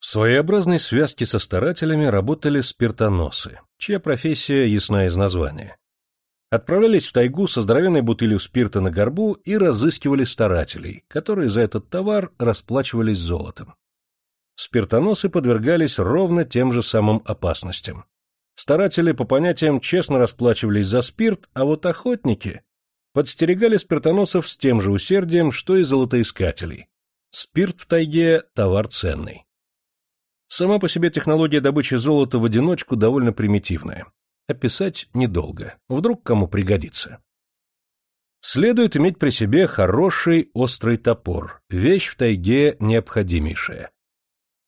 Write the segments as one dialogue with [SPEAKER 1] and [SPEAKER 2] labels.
[SPEAKER 1] В своеобразной связке со старателями работали спиртоносы, чья профессия ясна из названия. Отправлялись в тайгу со здоровенной бутылью спирта на горбу и разыскивали старателей, которые за этот товар расплачивались золотом. Спиртоносы подвергались ровно тем же самым опасностям. Старатели по понятиям честно расплачивались за спирт, а вот охотники подстерегали спиртоносов с тем же усердием, что и золотоискателей. Спирт в тайге – товар ценный. Сама по себе технология добычи золота в одиночку довольно примитивная. Описать недолго. Вдруг кому пригодится. Следует иметь при себе хороший острый топор, вещь в тайге необходимейшая.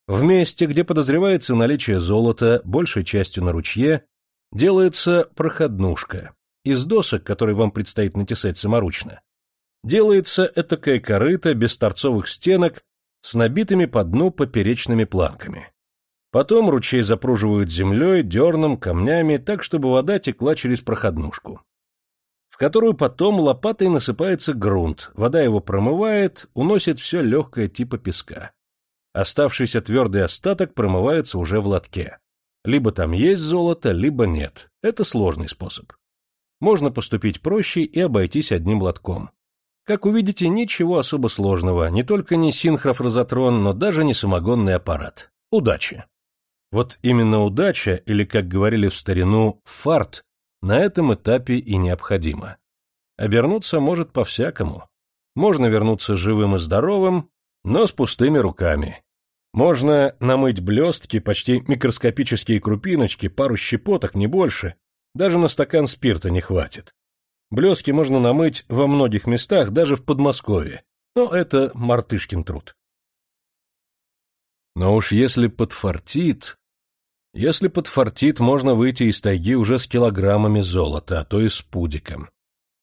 [SPEAKER 1] В месте, где подозревается наличие золота, большей частью на ручье, делается проходнушка. Из досок, которые вам предстоит натесать саморучно, делается этакая корыта без торцовых стенок с набитыми по дну поперечными планками. Потом ручей запруживают землей, дерном, камнями, так, чтобы вода текла через проходнушку, в которую потом лопатой насыпается грунт, вода его промывает, уносит все легкое типа песка. Оставшийся твердый остаток промывается уже в лотке. Либо там есть золото, либо нет. Это сложный способ. Можно поступить проще и обойтись одним лотком. Как увидите, ничего особо сложного, не только не синхрофразотрон, но даже не самогонный аппарат. Удачи! Вот именно удача, или, как говорили в старину, фарт, на этом этапе и необходимо. Обернуться может по-всякому. Можно вернуться живым и здоровым, но с пустыми руками. Можно намыть блестки, почти микроскопические крупиночки, пару щепоток, не больше. Даже на стакан спирта не хватит. Блески можно намыть во многих местах, даже в Подмосковье. Но это мартышкин труд. Но уж если подфартит... Если подфартит, можно выйти из тайги уже с килограммами золота, а то и с пудиком.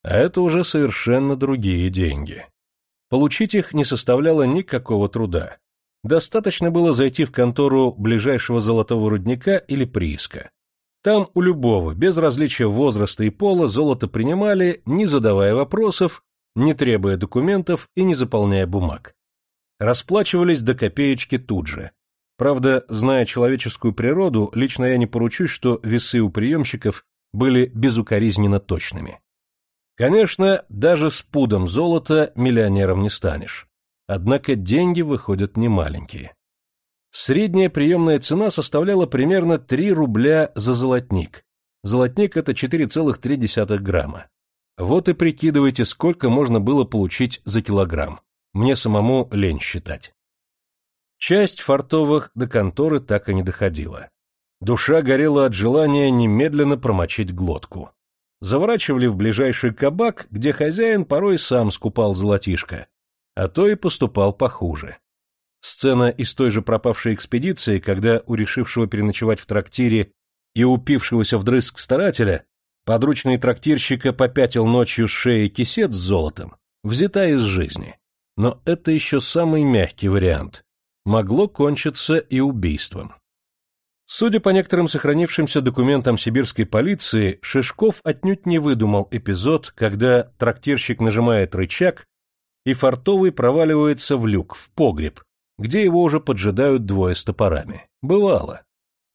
[SPEAKER 1] А это уже совершенно другие деньги. Получить их не составляло никакого труда. Достаточно было зайти в контору ближайшего золотого рудника или прииска. Там у любого, без различия возраста и пола, золото принимали, не задавая вопросов, не требуя документов и не заполняя бумаг. Расплачивались до копеечки тут же. Правда, зная человеческую природу, лично я не поручусь, что весы у приемщиков были безукоризненно точными. Конечно, даже с пудом золота миллионером не станешь. Однако деньги выходят немаленькие. Средняя приемная цена составляла примерно 3 рубля за золотник. Золотник – это 4,3 грамма. Вот и прикидывайте, сколько можно было получить за килограмм. Мне самому лень считать. Часть фартовых до конторы так и не доходила. Душа горела от желания немедленно промочить глотку. Заворачивали в ближайший кабак, где хозяин порой сам скупал золотишко, а то и поступал похуже. Сцена из той же пропавшей экспедиции, когда у решившего переночевать в трактире и упившегося вдрызг старателя подручный трактирщика попятил ночью с шеи кисет с золотом, взята из жизни. Но это еще самый мягкий вариант. Могло кончиться и убийством. Судя по некоторым сохранившимся документам сибирской полиции, Шишков отнюдь не выдумал эпизод, когда трактирщик нажимает рычаг, и фартовый проваливается в люк, в погреб, где его уже поджидают двое с топорами. Бывало.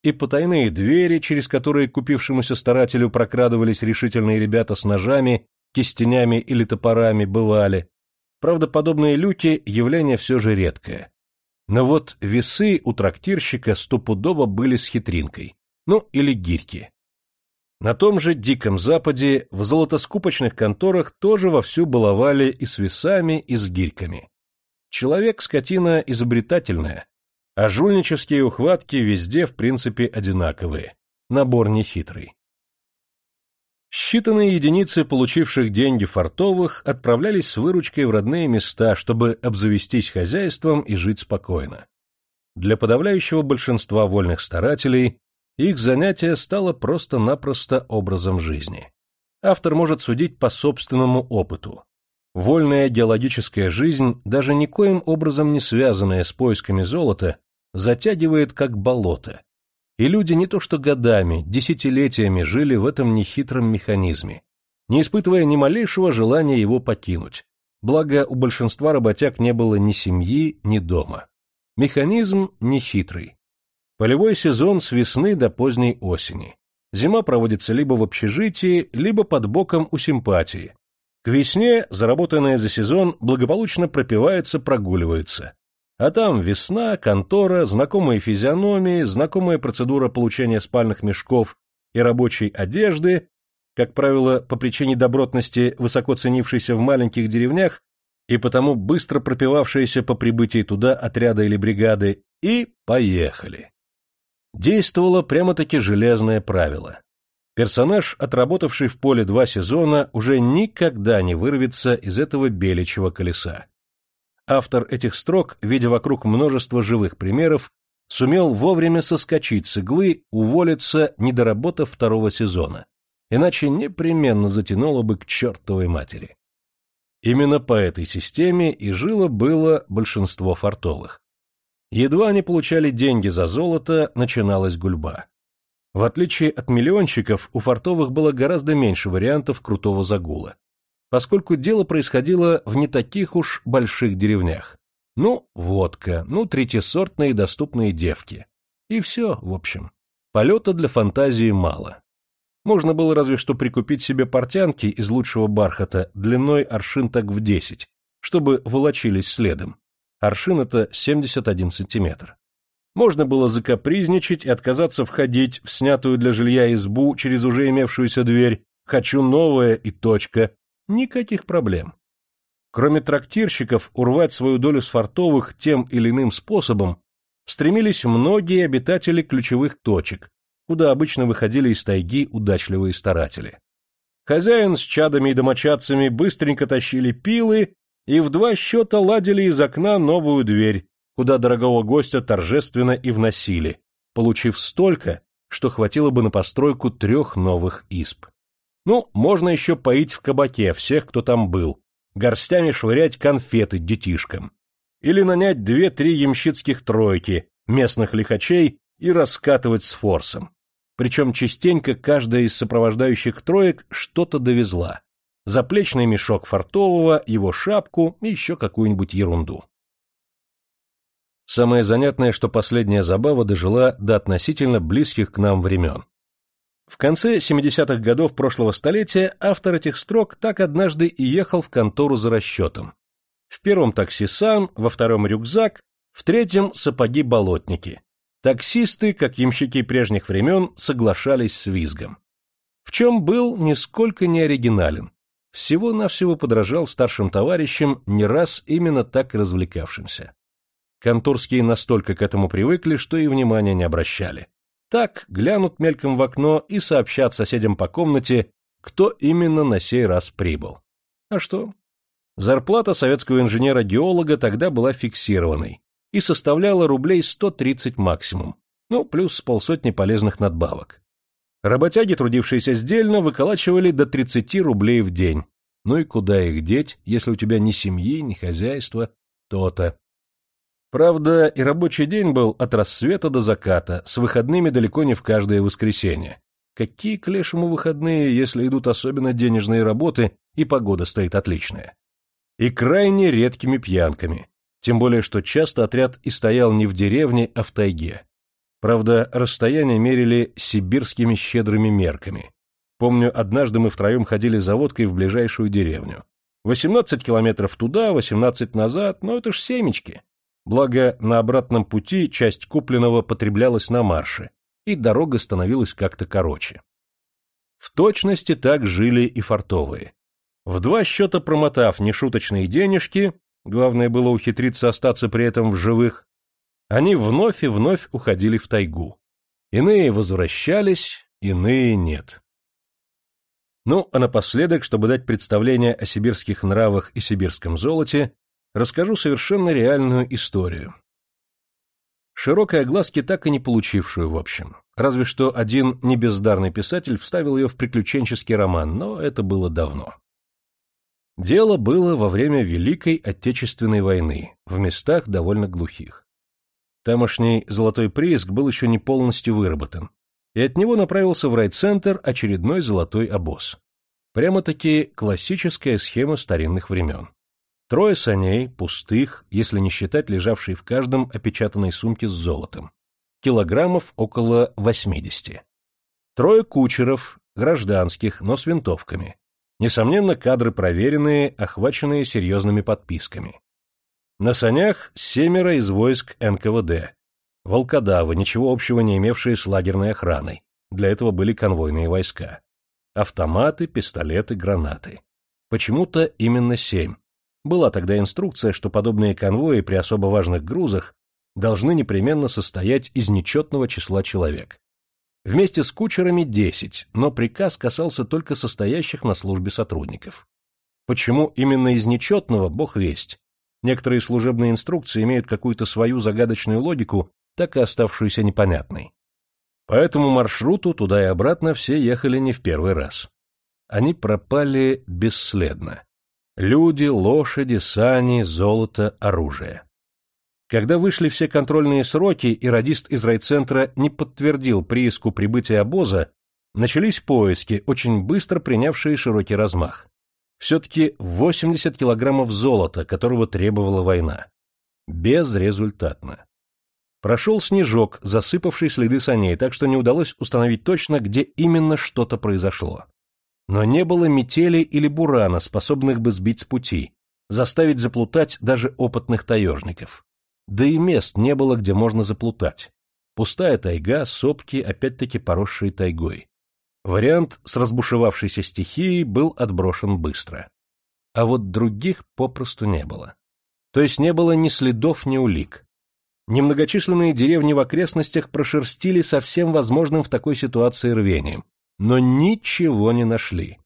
[SPEAKER 1] И потайные двери, через которые купившемуся старателю прокрадывались решительные ребята с ножами, кистенями или топорами, бывали. Правда, подобные люки – явление все же редкое. Но вот весы у трактирщика стопудово были с хитринкой. Ну, или гирьки. На том же Диком Западе в золотоскупочных конторах тоже вовсю баловали и с весами, и с гирьками. Человек — скотина изобретательная, а жульнические ухватки везде, в принципе, одинаковые. Набор нехитрый. Считанные единицы получивших деньги фартовых отправлялись с выручкой в родные места, чтобы обзавестись хозяйством и жить спокойно. Для подавляющего большинства вольных старателей их занятие стало просто-напросто образом жизни. Автор может судить по собственному опыту. Вольная геологическая жизнь, даже никоим образом не связанная с поисками золота, затягивает как болото. И люди не то что годами, десятилетиями жили в этом нехитром механизме, не испытывая ни малейшего желания его покинуть. Благо, у большинства работяг не было ни семьи, ни дома. Механизм нехитрый. Полевой сезон с весны до поздней осени. Зима проводится либо в общежитии, либо под боком у симпатии. К весне заработанное за сезон благополучно пропивается, прогуливается. А там весна, контора, знакомые физиономии, знакомая процедура получения спальных мешков и рабочей одежды, как правило, по причине добротности, высоко ценившейся в маленьких деревнях и потому быстро пропивавшиеся по прибытии туда отряда или бригады, и поехали. Действовало прямо-таки железное правило. Персонаж, отработавший в поле два сезона, уже никогда не вырвется из этого беличьего колеса. Автор этих строк, видя вокруг множество живых примеров, сумел вовремя соскочить с иглы, уволиться, не доработав второго сезона. Иначе непременно затянуло бы к чертовой матери. Именно по этой системе и жило-было большинство фартовых. Едва они получали деньги за золото, начиналась гульба. В отличие от миллионщиков, у фартовых было гораздо меньше вариантов крутого загула поскольку дело происходило в не таких уж больших деревнях. Ну, водка, ну, третьесортные доступные девки. И все, в общем. Полета для фантазии мало. Можно было разве что прикупить себе портянки из лучшего бархата длиной аршин так в десять, чтобы волочились следом. Аршин — это 71 сантиметр. Можно было закапризничать и отказаться входить в снятую для жилья избу через уже имевшуюся дверь «хочу новое» и точка, Никаких проблем. Кроме трактирщиков, урвать свою долю с фартовых тем или иным способом стремились многие обитатели ключевых точек, куда обычно выходили из тайги удачливые старатели. Хозяин с чадами и домочадцами быстренько тащили пилы и в два счета ладили из окна новую дверь, куда дорогого гостя торжественно и вносили, получив столько, что хватило бы на постройку трех новых изб. Ну, можно еще поить в кабаке всех, кто там был, горстями швырять конфеты детишкам. Или нанять две-три ямщицких тройки, местных лихачей, и раскатывать с форсом. Причем частенько каждая из сопровождающих троек что-то довезла. Заплечный мешок фартового, его шапку и еще какую-нибудь ерунду. Самое занятное, что последняя забава дожила до относительно близких к нам времен. В конце 70-х годов прошлого столетия автор этих строк так однажды и ехал в контору за расчетом. В первом такси сам, во втором рюкзак, в третьем сапоги-болотники. Таксисты, как ямщики прежних времен, соглашались с визгом. В чем был нисколько не оригинален. Всего-навсего подражал старшим товарищам, не раз именно так развлекавшимся. Конторские настолько к этому привыкли, что и внимания не обращали. Так глянут мельком в окно и сообщат соседям по комнате, кто именно на сей раз прибыл. А что? Зарплата советского инженера-геолога тогда была фиксированной и составляла рублей 130 максимум, ну, плюс полсотни полезных надбавок. Работяги, трудившиеся сдельно, выколачивали до 30 рублей в день. Ну и куда их деть, если у тебя ни семьи, ни хозяйства, то-то. Правда, и рабочий день был от рассвета до заката, с выходными далеко не в каждое воскресенье. Какие к лешему выходные, если идут особенно денежные работы и погода стоит отличная? И крайне редкими пьянками, тем более что часто отряд и стоял не в деревне, а в тайге. Правда, расстояние мерили сибирскими щедрыми мерками. Помню, однажды мы втроем ходили за водкой в ближайшую деревню. 18 километров туда, 18 назад, но это ж семечки. Благо, на обратном пути часть купленного потреблялась на марше, и дорога становилась как-то короче. В точности так жили и фартовые. В два счета промотав нешуточные денежки, главное было ухитриться остаться при этом в живых, они вновь и вновь уходили в тайгу. Иные возвращались, иные нет. Ну, а напоследок, чтобы дать представление о сибирских нравах и сибирском золоте, расскажу совершенно реальную историю. Широкой огласки так и не получившую, в общем. Разве что один небездарный писатель вставил ее в приключенческий роман, но это было давно. Дело было во время Великой Отечественной войны, в местах довольно глухих. Тамошний золотой прииск был еще не полностью выработан, и от него направился в райцентр очередной золотой обоз. Прямо-таки классическая схема старинных времен. Трое саней, пустых, если не считать лежавшей в каждом опечатанной сумке с золотом. Килограммов около 80. Трое кучеров, гражданских, но с винтовками. Несомненно, кадры проверенные, охваченные серьезными подписками. На санях семеро из войск НКВД. Волкодавы, ничего общего не имевшие с лагерной охраной. Для этого были конвойные войска. Автоматы, пистолеты, гранаты. Почему-то именно семь. Была тогда инструкция, что подобные конвои при особо важных грузах должны непременно состоять из нечетного числа человек. Вместе с кучерами десять, но приказ касался только состоящих на службе сотрудников. Почему именно из нечетного, бог весть. Некоторые служебные инструкции имеют какую-то свою загадочную логику, так и оставшуюся непонятной. По этому маршруту туда и обратно все ехали не в первый раз. Они пропали бесследно. Люди, лошади, сани, золото, оружие. Когда вышли все контрольные сроки и радист из райцентра не подтвердил прииску прибытия обоза, начались поиски, очень быстро принявшие широкий размах. Все-таки 80 килограммов золота, которого требовала война. Безрезультатно. Прошел снежок, засыпавший следы саней, так что не удалось установить точно, где именно что-то произошло. Но не было метели или бурана, способных бы сбить с пути, заставить заплутать даже опытных таежников. Да и мест не было, где можно заплутать. Пустая тайга, сопки, опять-таки поросшие тайгой. Вариант с разбушевавшейся стихией был отброшен быстро. А вот других попросту не было. То есть не было ни следов, ни улик. Немногочисленные деревни в окрестностях прошерстили со всем возможным в такой ситуации рвением, но ничего не нашли.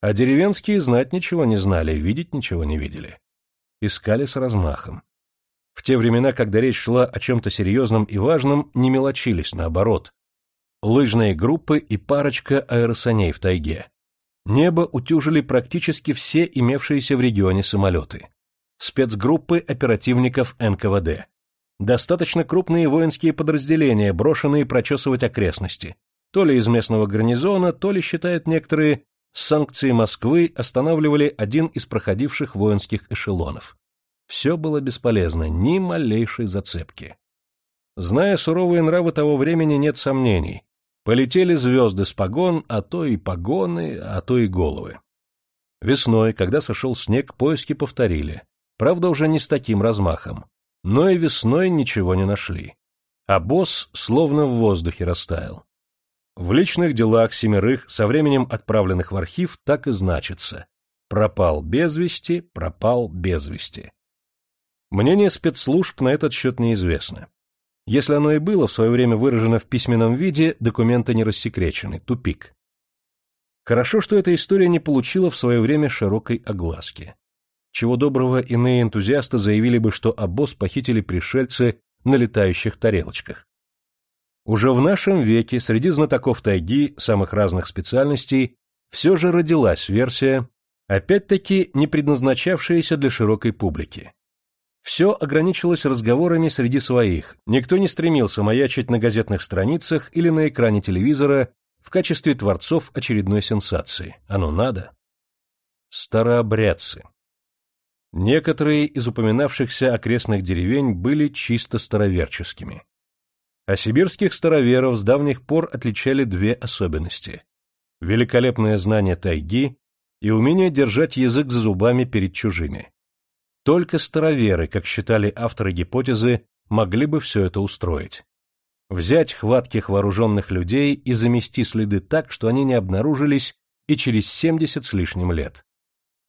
[SPEAKER 1] А деревенские знать ничего не знали, видеть ничего не видели. Искали с размахом. В те времена, когда речь шла о чем-то серьезном и важном, не мелочились, наоборот. Лыжные группы и парочка аэросаней в тайге. Небо утюжили практически все имевшиеся в регионе самолеты. Спецгруппы оперативников НКВД. Достаточно крупные воинские подразделения, брошенные прочесывать окрестности. То ли из местного гарнизона, то ли, считают некоторые, санкции Москвы останавливали один из проходивших воинских эшелонов. Все было бесполезно, ни малейшей зацепки. Зная суровые нравы того времени, нет сомнений. Полетели звезды с погон, а то и погоны, а то и головы. Весной, когда сошел снег, поиски повторили. Правда, уже не с таким размахом. Но и весной ничего не нашли. А босс словно в воздухе растаял. В личных делах семерых, со временем отправленных в архив, так и значится. Пропал без вести, пропал без вести. Мнение спецслужб на этот счет неизвестно. Если оно и было в свое время выражено в письменном виде, документы не рассекречены, тупик. Хорошо, что эта история не получила в свое время широкой огласки. Чего доброго, иные энтузиасты заявили бы, что обоз похитили пришельцы на летающих тарелочках. Уже в нашем веке среди знатоков тайги самых разных специальностей все же родилась версия, опять-таки не предназначавшаяся для широкой публики. Все ограничилось разговорами среди своих, никто не стремился маячить на газетных страницах или на экране телевизора в качестве творцов очередной сенсации. Оно надо. Старообрядцы. Некоторые из упоминавшихся окрестных деревень были чисто староверческими. А сибирских староверов с давних пор отличали две особенности – великолепное знание тайги и умение держать язык за зубами перед чужими. Только староверы, как считали авторы гипотезы, могли бы все это устроить. Взять хватких вооруженных людей и замести следы так, что они не обнаружились и через 70 с лишним лет.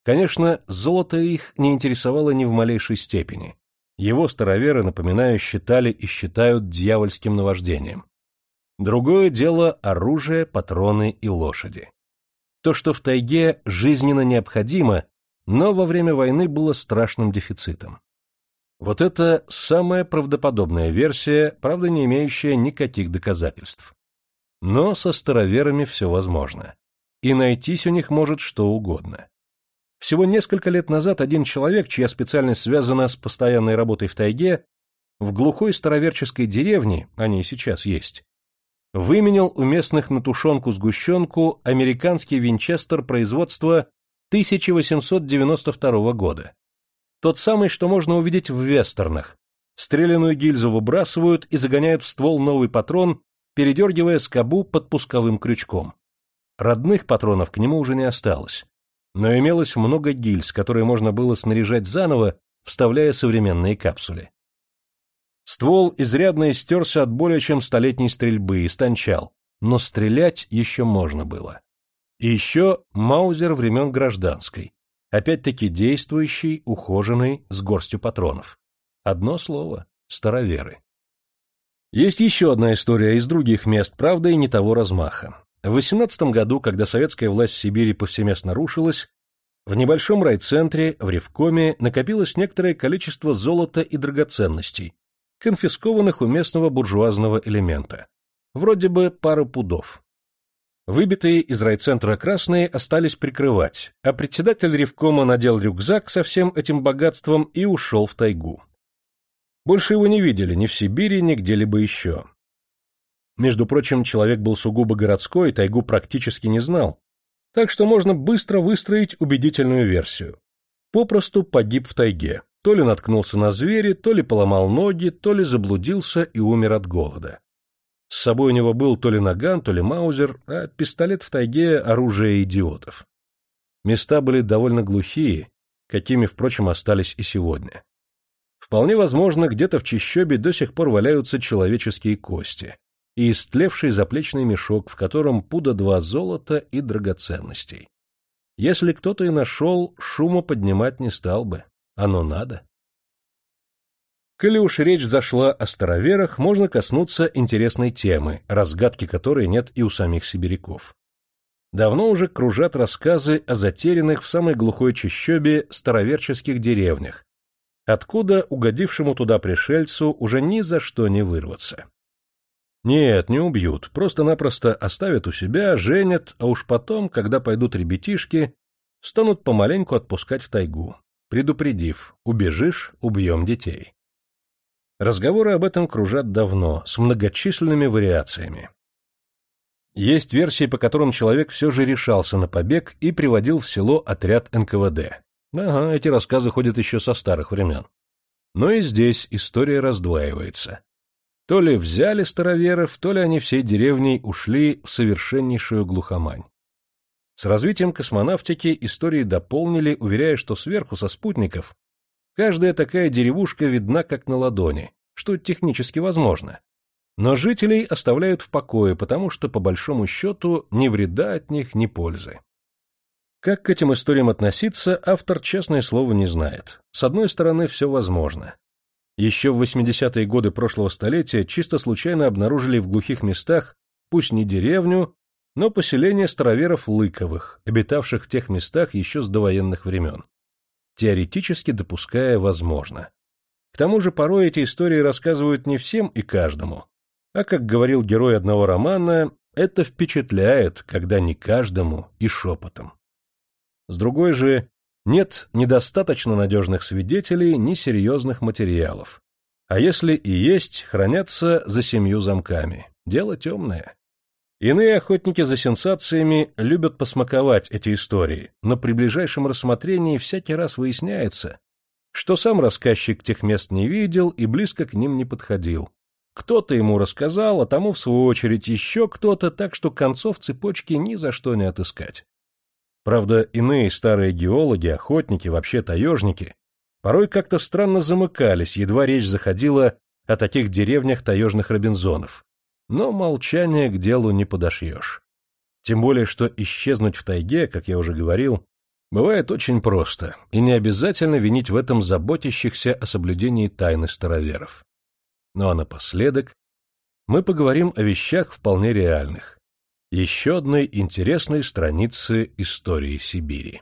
[SPEAKER 1] Конечно, золото их не интересовало ни в малейшей степени. Его староверы, напоминаю, считали и считают дьявольским наваждением. Другое дело – оружие, патроны и лошади. То, что в тайге жизненно необходимо, но во время войны было страшным дефицитом. Вот это самая правдоподобная версия, правда не имеющая никаких доказательств. Но со староверами все возможно. И найтись у них может что угодно. Всего несколько лет назад один человек, чья специальность связана с постоянной работой в тайге, в глухой староверческой деревне, они и сейчас есть, выменял у местных на тушенку-сгущенку американский винчестер производства 1892 года. Тот самый, что можно увидеть в вестернах. Стреляную гильзу выбрасывают и загоняют в ствол новый патрон, передергивая скобу под пусковым крючком. Родных патронов к нему уже не осталось. Но имелось много гильз, которые можно было снаряжать заново, вставляя современные капсули. Ствол изрядно истерся от более чем столетней стрельбы и стончал, но стрелять еще можно было. И еще маузер времен гражданской, опять-таки действующий, ухоженный, с горстью патронов. Одно слово — староверы. Есть еще одна история из других мест, правда, и не того размаха. В 18 году, когда советская власть в Сибири повсеместно рушилась, в небольшом райцентре, в Ревкоме, накопилось некоторое количество золота и драгоценностей, конфискованных у местного буржуазного элемента. Вроде бы пара пудов. Выбитые из райцентра красные остались прикрывать, а председатель Ревкома надел рюкзак со всем этим богатством и ушел в тайгу. Больше его не видели ни в Сибири, ни где-либо еще. Между прочим, человек был сугубо городской, тайгу практически не знал, так что можно быстро выстроить убедительную версию. Попросту погиб в тайге, то ли наткнулся на звери, то ли поломал ноги, то ли заблудился и умер от голода. С собой у него был то ли наган, то ли маузер, а пистолет в тайге — оружие идиотов. Места были довольно глухие, какими, впрочем, остались и сегодня. Вполне возможно, где-то в чищобе до сих пор валяются человеческие кости и истлевший заплечный мешок, в котором пуда два золота и драгоценностей. Если кто-то и нашел, шума поднимать не стал бы. Оно надо. Коли уж речь зашла о староверах, можно коснуться интересной темы, разгадки которой нет и у самих сибиряков. Давно уже кружат рассказы о затерянных в самой глухой чащобе староверческих деревнях, откуда угодившему туда пришельцу уже ни за что не вырваться. Нет, не убьют, просто-напросто оставят у себя, женят, а уж потом, когда пойдут ребятишки, станут помаленьку отпускать в тайгу, предупредив, убежишь, убьем детей. Разговоры об этом кружат давно, с многочисленными вариациями. Есть версии, по которым человек все же решался на побег и приводил в село отряд НКВД. Ага, эти рассказы ходят еще со старых времен. Но и здесь история раздваивается. То ли взяли староверов, то ли они всей деревней ушли в совершеннейшую глухомань. С развитием космонавтики истории дополнили, уверяя, что сверху со спутников Каждая такая деревушка видна как на ладони, что технически возможно. Но жителей оставляют в покое, потому что, по большому счету, ни вреда от них, ни пользы. Как к этим историям относиться, автор, честное слово, не знает. С одной стороны, все возможно. Еще в 80-е годы прошлого столетия чисто случайно обнаружили в глухих местах, пусть не деревню, но поселение староверов Лыковых, обитавших в тех местах еще с довоенных времен теоретически допуская возможно. К тому же порой эти истории рассказывают не всем и каждому, а, как говорил герой одного романа, это впечатляет, когда не каждому и шепотом. С другой же, нет недостаточно надежных свидетелей, ни серьезных материалов. А если и есть, хранятся за семью замками. Дело темное. Иные охотники за сенсациями любят посмаковать эти истории, но при ближайшем рассмотрении всякий раз выясняется, что сам рассказчик тех мест не видел и близко к ним не подходил. Кто-то ему рассказал, а тому, в свою очередь, еще кто-то, так что концов цепочки ни за что не отыскать. Правда, иные старые геологи, охотники, вообще таежники, порой как-то странно замыкались, едва речь заходила о таких деревнях таежных робинзонов но молчание к делу не подошьешь. Тем более, что исчезнуть в тайге, как я уже говорил, бывает очень просто, и не обязательно винить в этом заботящихся о соблюдении тайны староверов. Ну а напоследок мы поговорим о вещах вполне реальных. Еще одной интересной страницы истории Сибири.